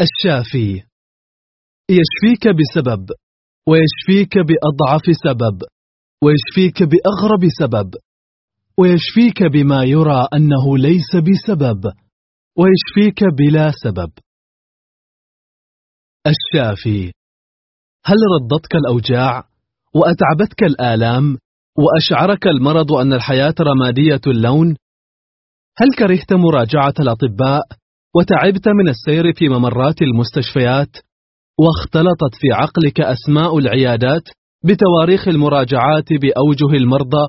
الشافي. يشفيك بسبب ويشفيك بأضعف سبب ويشفيك بأغرب سبب ويشفيك بما يرى أنه ليس بسبب ويشفيك بلا سبب. الشافي. هل ردتك الأوجاع وأتعبتك الآلام وأشعرك المرض أن الحياة رمادية اللون؟ هل كرهت مراجعة الأطباء وتعبت من السير في ممرات المستشفيات واختلطت في عقلك أسماء العيادات بتواريخ المراجعات بأوجه المرضى.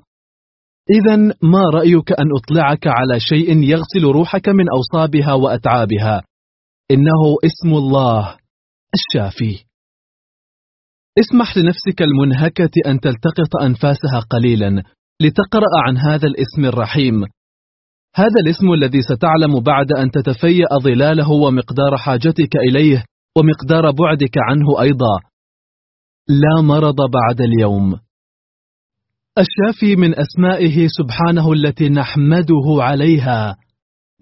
إذا ما رأيك أن أطلعك على شيء يغسل روحك من أوصابها وأتعابها؟ إنه اسم الله الشافي. اسمح لنفسك المنهكة أن تلتقط أنفاسها قليلا لتقرأ عن هذا الاسم الرحيم. هذا الاسم الذي ستعلم بعد أن تتفيأ ظلاله ومقدار حاجتك إليه ومقدار بعدك عنه أيضا. لا مرض بعد اليوم. الشافي من أسمائه سبحانه التي نحمده عليها.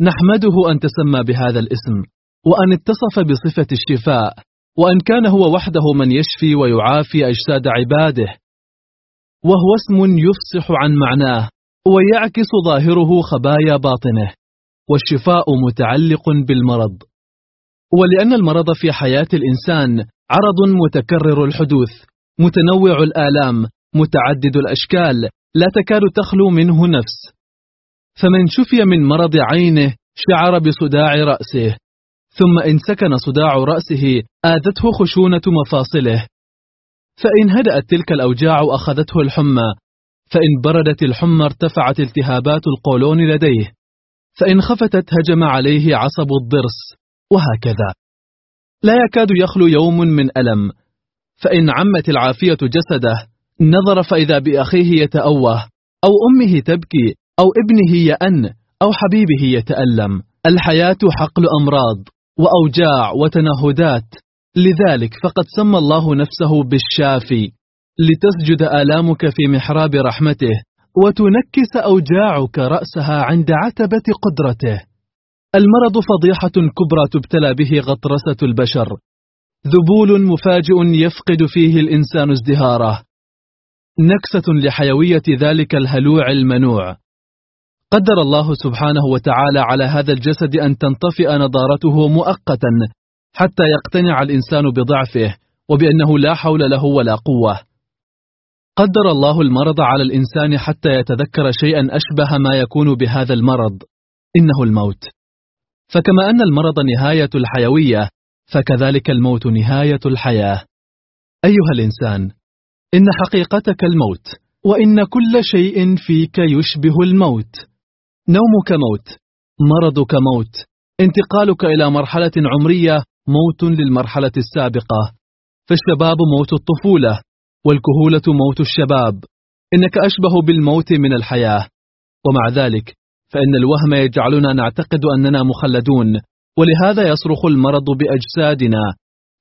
نحمده أن تسمى بهذا الاسم وأن اتصف بصفة الشفاء وأن كان هو وحده من يشفي ويعافي أجساد عباده وهو اسم يفصح عن معناه. ويعكس ظاهره خبايا باطنه والشفاء متعلق بالمرض. ولأن المرض في حياة الإنسان عرض متكرر الحدوث متنوع الآلام متعدد الأشكال لا تكاد تخلو منه نفس. فمن شفي من مرض عينه شعر بصداع رأسه ثم إن سكن صداع رأسه آذته خشونة مفاصله. فإن هدأت تلك الأوجاع أخذته الحمى فإن بردت الحمى ارتفعت التهابات القولون لديه فإن خفتت هجم عليه عصب الضرس وهكذا. لا يكاد يخلو يوم من ألم فإن عمت العافية جسده نظر فإذا بأخيه يتأوه أو أمه تبكي أو ابنه يأن أو حبيبه يتألم. الحياة حقل أمراض وأوجاع وتنهدات لذلك فقد سمى الله نفسه بالشافي. لتسجد آلامك في محراب رحمته وتنكس أوجاعك رأسها عند عتبة قدرته. المرض فضيحة كبرى تبتلى به غطرسة البشر. ذبول مفاجئ يفقد فيه الإنسان ازدهاره. نكسة لحيوية ذلك الهلوع المنوع. قدر الله سبحانه وتعالى على هذا الجسد أن تنطفئ نضارته مؤقتا حتى يقتنع الإنسان بضعفه وبأنه لا حول له ولا قوة. قدر الله المرض على الإنسان حتى يتذكر شيئا أشبه ما يكون بهذا المرض. إنه الموت. فكما أن المرض نهاية الحيوية فكذلك الموت نهاية الحياة. أيها الإنسان إن حقيقتك الموت وإن كل شيء فيك يشبه الموت. نومك موت مرضك موت انتقالك إلى مرحلة عمرية موت للمرحلة السابقة. فالشباب موت الطفولة. والكهولة موت الشباب. إنك أشبه بالموت من الحياة. ومع ذلك فإن الوهم يجعلنا نعتقد أننا مخلدون. ولهذا يصرخ المرض بأجسادنا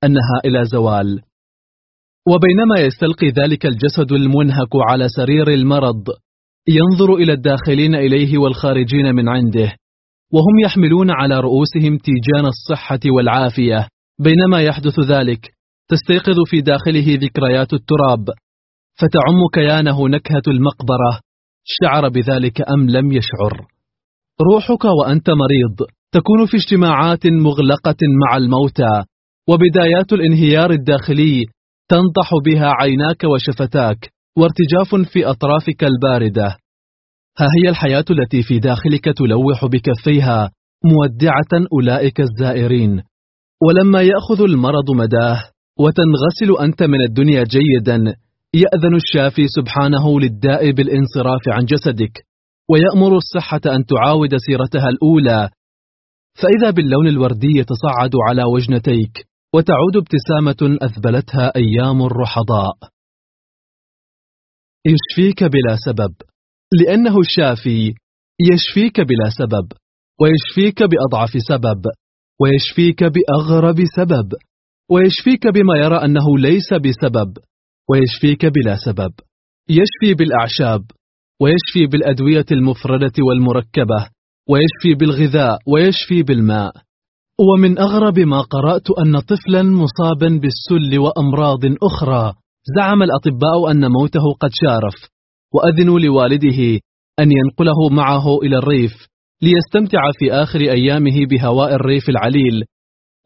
أنها إلى زوال. وبينما يستلقي ذلك الجسد المنهك على سرير المرض ينظر إلى الداخلين إليه والخارجين من عنده وهم يحملون على رؤوسهم تيجان الصحة والعافية. بينما يحدث ذلك تستيقظ في داخله ذكريات التراب فتعم كيانه نكهة المقبرة شعر بذلك أم لم يشعر. روحك وأنت مريض تكون في اجتماعات مغلقة مع الموتى وبدايات الانهيار الداخلي تنطح بها عيناك وشفتاك وارتجاف في أطرافك الباردة. ها هي الحياة التي في داخلك تلوح بكفيها مودعة أولئك الزائرين. ولما يأخذ المرض مداه وتنغسل أنت من الدنيا جيدا يأذن الشافي سبحانه للداء بالانصراف عن جسدك ويأمر الصحة أن تعاود سيرتها الأولى. فإذا باللون الوردي يتصعد على وجنتيك وتعود ابتسامة أذبلتها أيام الرحضاء. يشفيك بلا سبب لأنه الشافي يشفيك بلا سبب ويشفيك بأضعف سبب ويشفيك بأغرب سبب. ويشفيك بما يرى أنه ليس بسبب ويشفيك بلا سبب. يشفي بالأعشاب ويشفي بالأدوية المفردة والمركبة ويشفي بالغذاء ويشفي بالماء. ومن أغرب ما قرأت أن طفلا مصابا بالسل وأمراض أخرى. زعم الأطباء أن موته قد شارف وأذنوا لوالده أن ينقله معه إلى الريف ليستمتع في آخر أيامه بهواء الريف العليل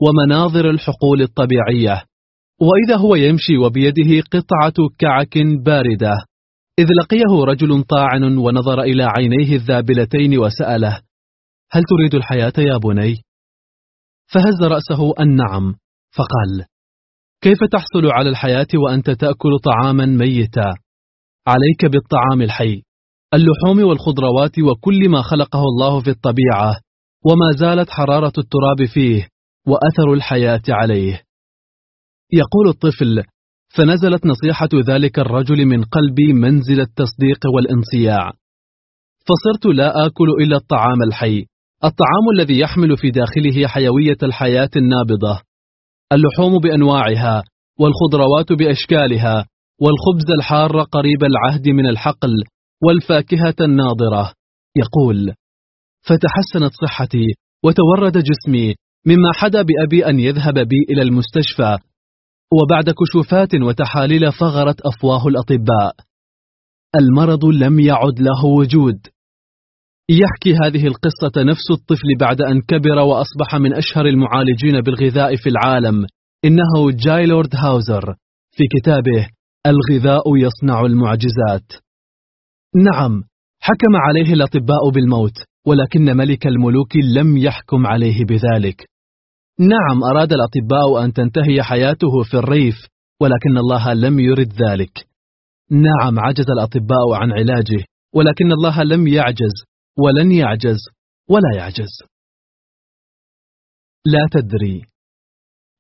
ومناظر الحقول الطبيعية. وإذا هو يمشي وبيده قطعة كعك باردة. إذ لقيه رجل طاعن ونظر إلى عينيه الذابلتين وسأله هل تريد الحياة يا بني؟ فهز رأسه النعم فقال كيف تحصل على الحياة وأنت تأكل طعاما ميتا؟ عليك بالطعام الحي اللحوم والخضروات وكل ما خلقه الله في الطبيعة وما زالت حرارة التراب فيه. وأثر الحياة عليه. يقول الطفل فنزلت نصيحة ذلك الرجل من قلبي منزل التصديق والانصياع فصرت لا آكل إلا الطعام الحي. الطعام الذي يحمل في داخله حيوية الحياة النابضة. اللحوم بأنواعها والخضروات بأشكالها والخبز الحار قريب العهد من الحقل والفاكهة الناضرة يقول فتحسنت صحتي وتورد جسمي مما حدا بأبي أن يذهب بي إلى المستشفى وبعد كشوفات وتحاليل فغرت أفواه الأطباء. المرض لم يعد له وجود. يحكي هذه القصة نفس الطفل بعد أن كبر وأصبح من أشهر المعالجين بالغذاء في العالم إنه جايلورد هاوزر. في كتابه الغذاء يصنع المعجزات. نعم حكم عليه الأطباء بالموت ولكن ملك الملوك لم يحكم عليه بذلك. نعم أراد الأطباء أن تنتهي حياته في الريف ولكن الله لم يرد ذلك. نعم عجز الأطباء عن علاجه ولكن الله لم يعجز ولن يعجز ولا يعجز. لا تدري.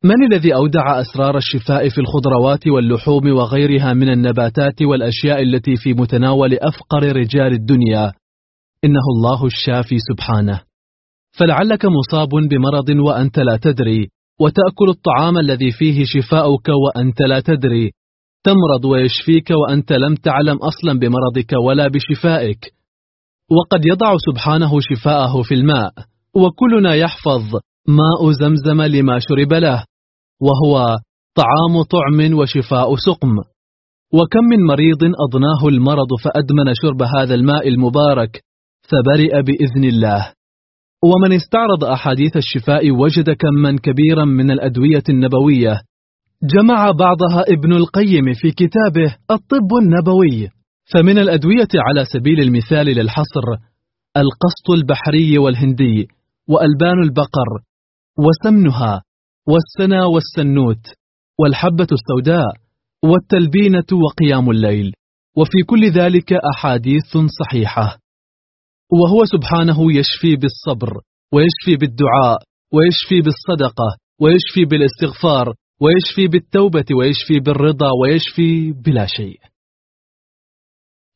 من الذي أودع أسرار الشفاء في الخضروات واللحوم وغيرها من النباتات والأشياء التي في متناول أفقر رجال الدنيا؟ إنه الله الشافي سبحانه. فلعلك مصاب بمرض وأنت لا تدري وتأكل الطعام الذي فيه شفاؤك وأنت لا تدري. تمرض ويشفيك وأنت لم تعلم أصلا بمرضك ولا بشفائك. وقد يضع سبحانه شفاءه في الماء وكلنا يحفظ ماء زمزم لما شرب له وهو طعام طعم وشفاء سقم. وكم من مريض أضناه المرض فأدمن شرب هذا الماء المبارك فبرئ بإذن الله. ومن استعرض أحاديث الشفاء وجد كما كبيرا من الأدوية النبوية. جمع بعضها ابن القيم في كتابه الطب النبوي. فمن الأدوية على سبيل المثال للحصر القسط البحري والهندي وألبان البقر وسمنها والسنا والسنوت والحبة السوداء والتلبينة وقيام الليل. وفي كل ذلك أحاديث صحيحة. وهو سبحانه يشفي بالصبر ويشفي بالدعاء ويشفي بالصدقة ويشفي بالاستغفار ويشفي بالتوبة ويشفي بالرضا ويشفي بلا شيء.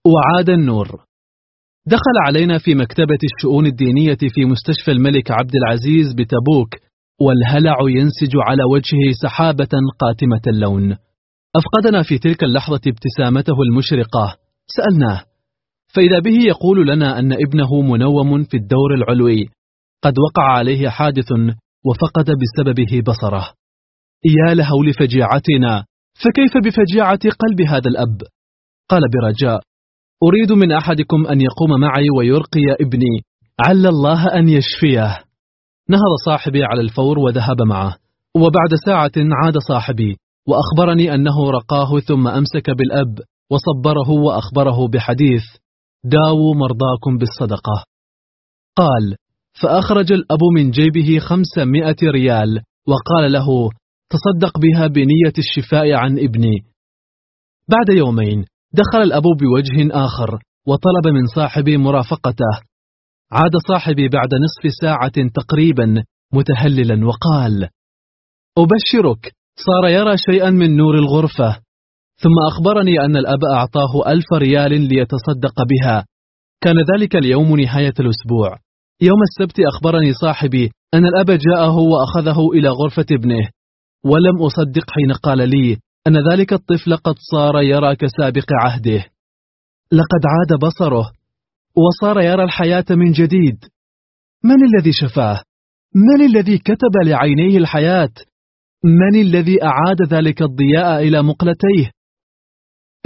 وعاد النور. دخل علينا في مكتبة الشؤون الدينية في مستشفى الملك عبد العزيز بتبوك والهلع ينسج على وجهه سحابة قاتمة اللون. أفقدنا في تلك اللحظة ابتسامته المشرقة. سألناه فإذا به يقول لنا أن ابنه منوم في الدور العلوي قد وقع عليه حادث وفقد بسببه بصره. يا له لفجيعتنا فكيف بفجيعة قلب هذا الأب؟ قال برجاء أريد من أحدكم أن يقوم معي ويرقي ابني عل الله أن يشفيه. نهض صاحبي على الفور وذهب معه وبعد ساعة عاد صاحبي وأخبرني أنه رقاه ثم أمسك بالأب وصبره وأخبره بحديث. داووا مرضاكم بالصدقة. قال فأخرج الأب من جيبه خمسمائة ريال وقال له تصدق بها بنية الشفاء عن ابني. بعد يومين دخل الأب بوجه آخر وطلب من صاحبي مرافقته. عاد صاحبي بعد نصف ساعة تقريبا متهللا وقال أبشرك صار يرى شيئا من نور الغرفة. ثم أخبرني أن الأب أعطاه ألف ريال ليتصدق بها. كان ذلك اليوم نهاية الأسبوع. يوم السبت أخبرني صاحبي أن الأب جاءه وأخذه إلى غرفة ابنه. ولم أصدق حين قال لي أن ذلك الطفل قد صار يرى كسابق عهده. لقد عاد بصره وصار يرى الحياة من جديد. من الذي شفاه؟ من الذي كتب لعينيه الحياة؟ من الذي أعاد ذلك الضياء إلى مقلتيه؟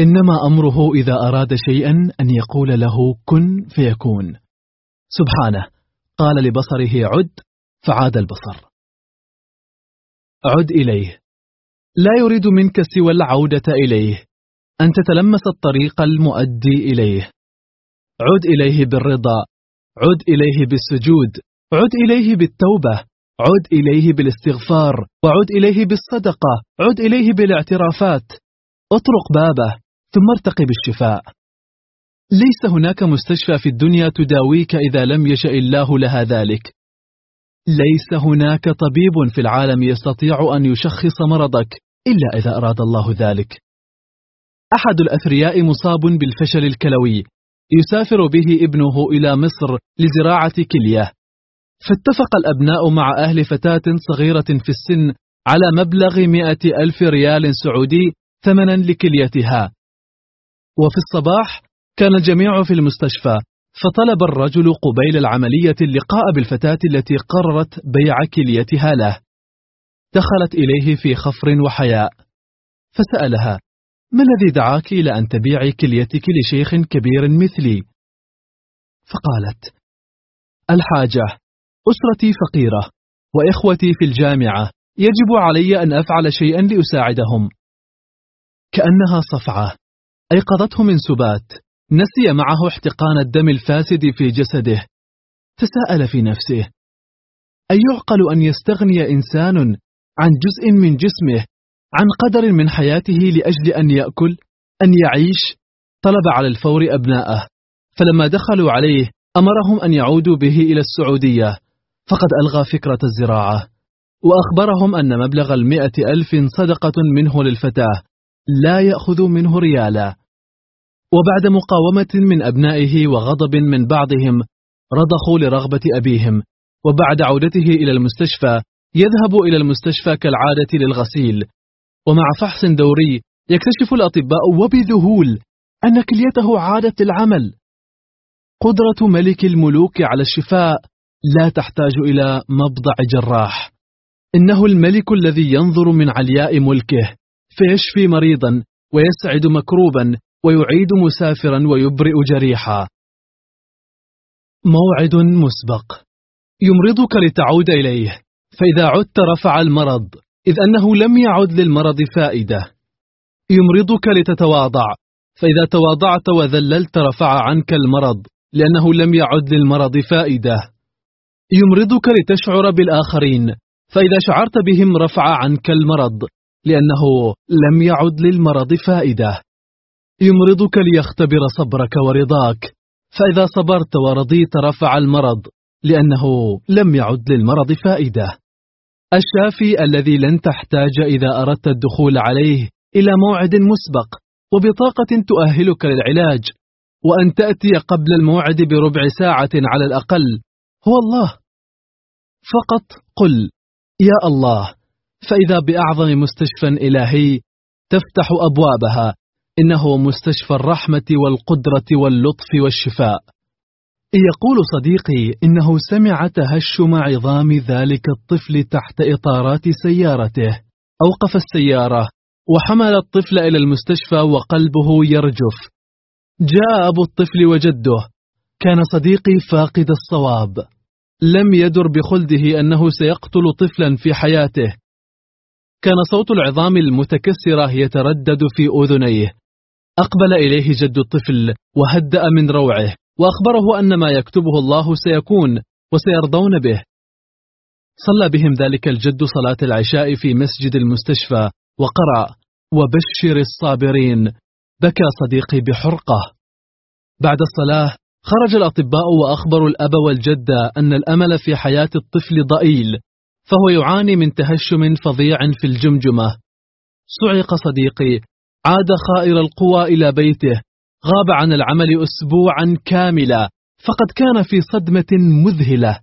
إنما أمره إذا أراد شيئا أن يقول له كن فيكون. سبحانه قال لبصره عد فعاد البصر. عد إليه. لا يريد منك سوى العودة إليه. أن تتلمس الطريق المؤدي إليه. عد إليه بالرضا. عد إليه بالسجود. عد إليه بالتوبة. عد إليه بالاستغفار. وعد إليه بالصدقة. عد إليه بالاعترافات. اطرق بابه. ثم ارتقي بالشفاء. ليس هناك مستشفى في الدنيا تداويك إذا لم يشأ الله لها ذلك. ليس هناك طبيب في العالم يستطيع أن يشخص مرضك إلا إذا أراد الله ذلك. أحد الأثرياء مصاب بالفشل الكلوي. يسافر به ابنه إلى مصر لزراعة كلية. فاتفق الأبناء مع أهل فتاة صغيرة في السن على مبلغ مئة ألف ريال سعودي ثمنا لكليتها. وفي الصباح كان الجميع في المستشفى فطلب الرجل قبيل العملية اللقاء بالفتاة التي قررت بيع كليتها له. دخلت إليه في خفر وحياء فسألها ما الذي دعاك إلى أن تبيعي كليتك لشيخ كبير مثلي؟ فقالت الحاجة أسرتي فقيرة وإخوتي في الجامعة يجب علي أن أفعل شيئا لأساعدهم. كأنها صفعة أيقظته من سبات. نسي معه احتقان الدم الفاسد في جسده. تساءل في نفسه. أيعقل أن يستغني إنسان عن جزء من جسمه عن قدر من حياته لأجل أن يأكل أن يعيش؟ طلب على الفور أبناءه. فلما دخلوا عليه أمرهم أن يعودوا به إلى السعودية. فقد ألغى فكرة الزراعة. وأخبرهم أن مبلغ المئة ألف صدقة منه للفتاة. لا يأخذ منه ريالا. وبعد مقاومة من أبنائه وغضب من بعضهم رضخوا لرغبة أبيهم وبعد عودته إلى المستشفى يذهب إلى المستشفى كالعادة للغسيل. ومع فحص دوري يكتشف الأطباء وبذهول أن كليته عادت للعمل. قدرة ملك الملوك على الشفاء لا تحتاج إلى مبضع جراح. إنه الملك الذي ينظر من علياء ملكه فيشفي مريضا ويسعد مكروبا ويعيد مسافرا ويبرئ جريحا. موعد مسبق. يمرضك لتعود إليه. فإذا عدت رفع المرض إذ أنه لم يعد للمرض فائدة. يمرضك لتتواضع. فإذا تواضعت وذللت رفع عنك المرض لأنه لم يعد للمرض فائدة. يمرضك لتشعر بالآخرين. فإذا شعرت بهم رفع عنك المرض لأنه لم يعد للمرض فائدة. يمرضك ليختبر صبرك ورضاك. فإذا صبرت ورضيت رفع المرض لأنه لم يعد للمرض فائدة. الشافي الذي لن تحتاج إذا أردت الدخول عليه إلى موعد مسبق وبطاقة تؤهلك للعلاج. وأن تأتي قبل الموعد بربع ساعة على الأقل. هو الله. فقط قل يا الله فإذا بأعظم مستشفى إلهي تفتح أبوابها. إنه مستشفى الرحمة والقدرة واللطف والشفاء. يقول صديقي إنه سمع تهشم عظام ذلك الطفل تحت إطارات سيارته. أوقف السيارة وحمل الطفل إلى المستشفى وقلبه يرجف. جاء أبو الطفل وجده. كان صديقي فاقد الصواب. لم يدر بخلده أنه سيقتل طفلا في حياته. كان صوت العظام المتكسرة يتردد في أذنيه. أقبل إليه جد الطفل وهدأ من روعه وأخبره أن ما يكتبه الله سيكون وسيرضون به. صلى بهم ذلك الجد صلاة العشاء في مسجد المستشفى وقرأ وبشر الصابرين بكى صديقي بحرقة. بعد الصلاة خرج الأطباء وأخبروا الأب والجد أن الأمل في حياة الطفل ضئيل فهو يعاني من تهشم فظيع في الجمجمة. صعق صديقي عاد خائر القوى إلى بيته غاب عن العمل أسبوعا كاملا فقد كان في صدمة مذهلة.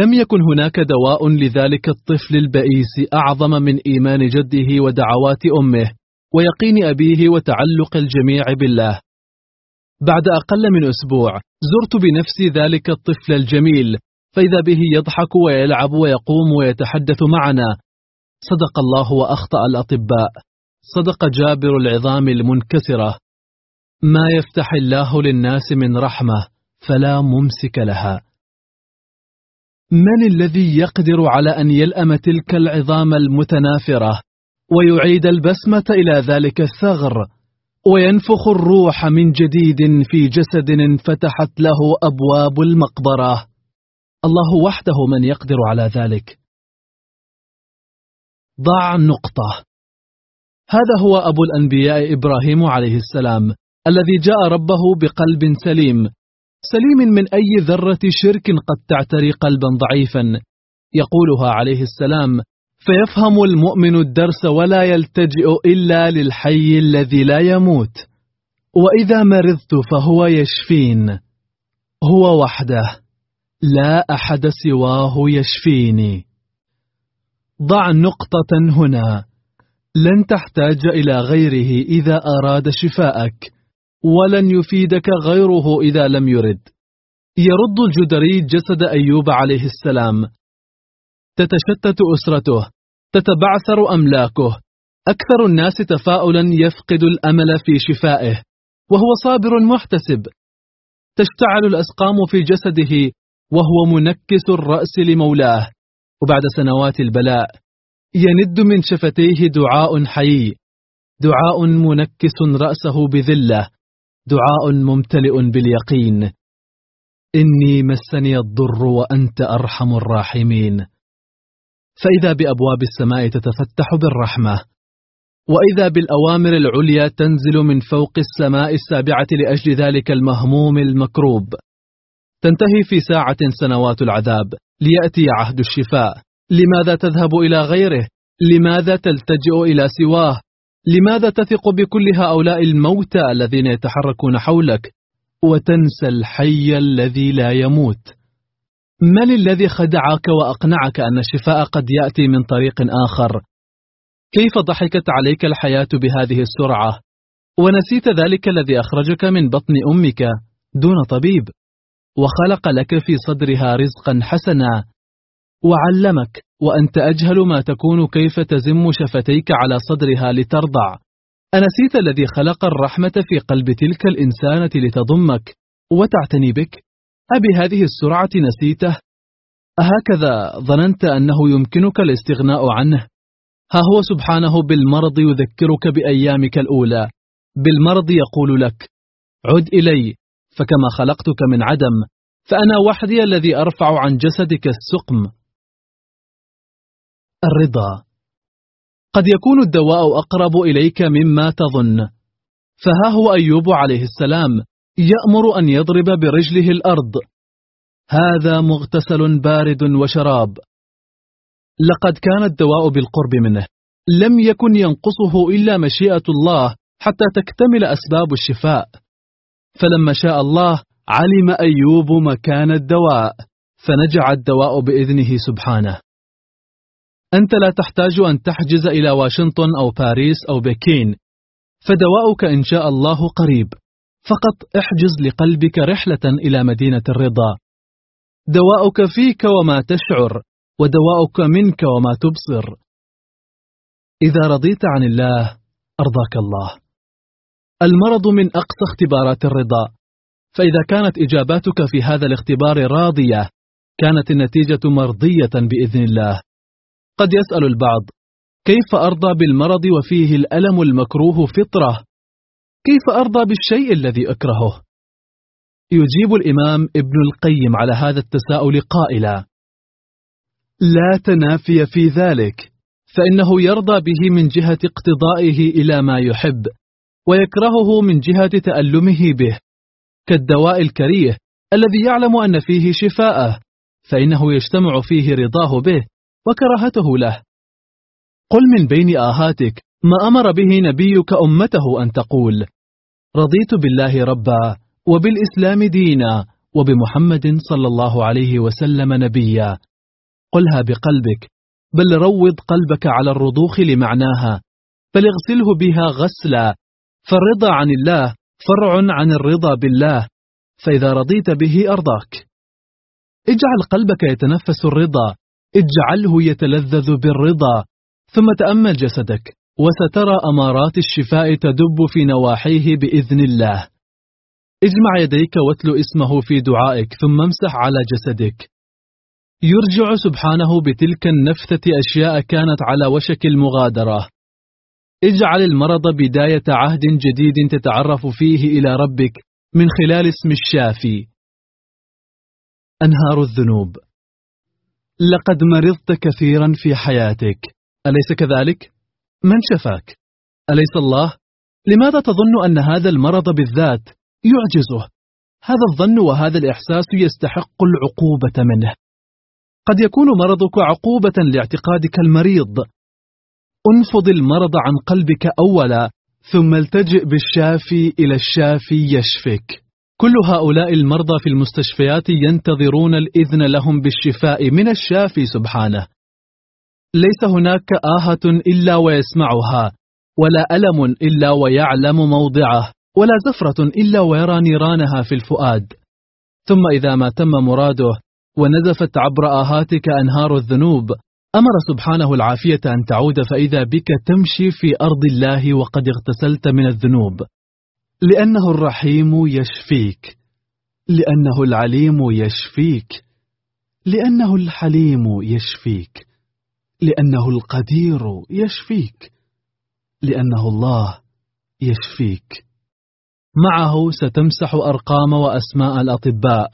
لم يكن هناك دواء لذلك الطفل البئيس أعظم من إيمان جده ودعوات أمه ويقين أبيه وتعلق الجميع بالله. بعد أقل من أسبوع زرت بنفسي ذلك الطفل الجميل فإذا به يضحك ويلعب ويقوم ويتحدث معنا. صدق الله وأخطأ الأطباء. صدق جابر العظام المنكسرة. ما يفتح الله للناس من رحمة فلا ممسك لها. من الذي يقدر على أن يلأم تلك العظام المتنافرة؟ ويعيد البسمة إلى ذلك الثغر. وينفخ الروح من جديد في جسد انفتحت له أبواب المقبرة. الله وحده من يقدر على ذلك. ضع نقطة. هذا هو أبو الأنبياء إبراهيم عليه السلام الذي جاء ربه بقلب سليم سليم من أي ذرة شرك قد تعتري قلبا ضعيفا. يقولها عليه السلام فيفهم المؤمن الدرس ولا يلتجئ إلا للحي الذي لا يموت وإذا مرضت فهو يشفين هو وحده لا أحد سواه يشفيني. ضع نقطة هنا. لن تحتاج إلى غيره إذا أراد شفاءك ولن يفيدك غيره إذا لم يرد. يرد الجدري جسد أيوب عليه السلام. تتشتت أسرته تتبعثر أملاكه. أكثر الناس تفاؤلا يفقد الأمل في شفائه وهو صابر محتسب. تشتعل الأسقام في جسده وهو منكس الرأس لمولاه. وبعد سنوات البلاء يند من شفتيه دعاء حي دعاء منكس رأسه بذلة دعاء ممتلئ باليقين. إني مسني الضر وأنت أرحم الراحمين. فإذا بأبواب السماء تتفتح بالرحمة وإذا بالأوامر العليا تنزل من فوق السماء السابعة لأجل ذلك المهموم المكروب. تنتهي في ساعة سنوات العذاب ليأتي عهد الشفاء. لماذا تذهب إلى غيره؟ لماذا تلتجئ إلى سواه؟ لماذا تثق بكل هؤلاء الموتى الذين يتحركون حولك؟ وتنسى الحي الذي لا يموت. من الذي خدعك وأقنعك أن الشفاء قد يأتي من طريق آخر؟ كيف ضحكت عليك الحياة بهذه السرعة؟ ونسيت ذلك الذي أخرجك من بطن أمك دون طبيب. وخلق لك في صدرها رزقا حسنا. وعلمك وأنت أجهل ما تكون كيف تزم شفتيك على صدرها لترضع. أنسيت الذي خلق الرحمة في قلب تلك الإنسانة لتضمك وتعتني بك؟ أبهذه السرعة نسيته. أهكذا ظننت أنه يمكنك الاستغناء عنه. ها هو سبحانه بالمرض يذكرك بأيامك الأولى. بالمرض يقول لك عد إلي فكما خلقتك من عدم فأنا وحدي الذي أرفع عن جسدك السقم. الرضا. قد يكون الدواء أقرب إليك مما تظن. فها هو أيوب عليه السلام يأمر أن يضرب برجله الأرض. هذا مغتسل بارد وشراب. لقد كان الدواء بالقرب منه. لم يكن ينقصه إلا مشيئة الله حتى تكتمل أسباب الشفاء. فلما شاء الله علم أيوب مكان الدواء. فنجع الدواء بإذنه سبحانه. أنت لا تحتاج أن تحجز إلى واشنطن أو باريس أو بكين. فدواؤك إن شاء الله قريب. فقط احجز لقلبك رحلة إلى مدينة الرضا. دواؤك فيك وما تشعر ودواؤك منك وما تبصر. إذا رضيت عن الله أرضاك الله. المرض من أقصى اختبارات الرضا. فإذا كانت إجاباتك في هذا الاختبار راضية كانت النتيجة مرضية بإذن الله. قد يسأل البعض كيف أرضى بالمرض وفيه الألم المكروه فطرة؟ كيف أرضى بالشيء الذي أكرهه؟ يجيب الإمام ابن القيم على هذا التساؤل قائلا لا تنافي في ذلك فإنه يرضى به من جهة اقتضائه إلى ما يحب ويكرهه من جهة تألمه به. كالدواء الكريه الذي يعلم أن فيه شفاءه فإنه يجتمع فيه رضاه به. وكراهته له. قل من بين آهاتك ما أمر به نبيك أمته أن تقول. رضيت بالله ربا وبالإسلام دينا وبمحمد صلى الله عليه وسلم نبيا. قلها بقلبك بل روض قلبك على الرضوخ لمعناها بل اغسله بها غسلا. فالرضا عن الله فرع عن الرضا بالله فإذا رضيت به أرضاك. اجعل قلبك يتنفس الرضا اجعله يتلذذ بالرضا ثم تأمل جسدك وسترى أمارات الشفاء تدب في نواحيه بإذن الله. اجمع يديك واتلو اسمه في دعائك ثم امسح على جسدك. يرجع سبحانه بتلك النفثة أشياء كانت على وشك المغادرة. اجعل المرض بداية عهد جديد تتعرف فيه إلى ربك من خلال اسم الشافي. أنهار الذنوب. لقد مرضت كثيرا في حياتك أليس كذلك؟ من شفاك؟ أليس الله؟ لماذا تظن أن هذا المرض بالذات يعجزه؟ هذا الظن وهذا الإحساس يستحق العقوبة منه قد يكون مرضك عقوبة لاعتقادك المريض انفض المرض عن قلبك أولا ثم التجئ بالشافي إلى الشافي يشفك كل هؤلاء المرضى في المستشفيات ينتظرون الإذن لهم بالشفاء من الشافي سبحانه. ليس هناك آهة إلا ويسمعها ولا ألم إلا ويعلم موضعه ولا زفرة إلا ويرى نيرانها في الفؤاد. ثم إذا ما تم مراده ونزفت عبر آهاتك أنهار الذنوب أمر سبحانه العافية أن تعود فإذا بك تمشي في أرض الله وقد اغتسلت من الذنوب. لأنه الرحيم يشفيك. لأنه العليم يشفيك. لأنه الحليم يشفيك. لأنه القدير يشفيك. لأنه الله يشفيك. معه ستمسح أرقام وأسماء الأطباء.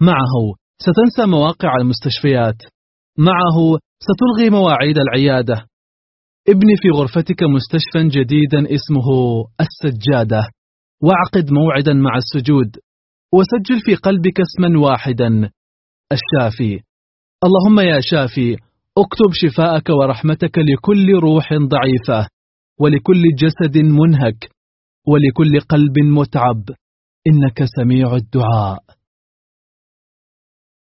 معه ستنسى مواقع المستشفيات. معه ستلغي مواعيد العيادة. ابني في غرفتك مستشفى جديدا اسمه السجادة. واعقد موعدا مع السجود. وسجل في قلبك اسما واحدا الشافي. اللهم يا شافي اكتب شفاءك ورحمتك لكل روح ضعيفة ولكل جسد منهك ولكل قلب متعب. إنك سميع الدعاء.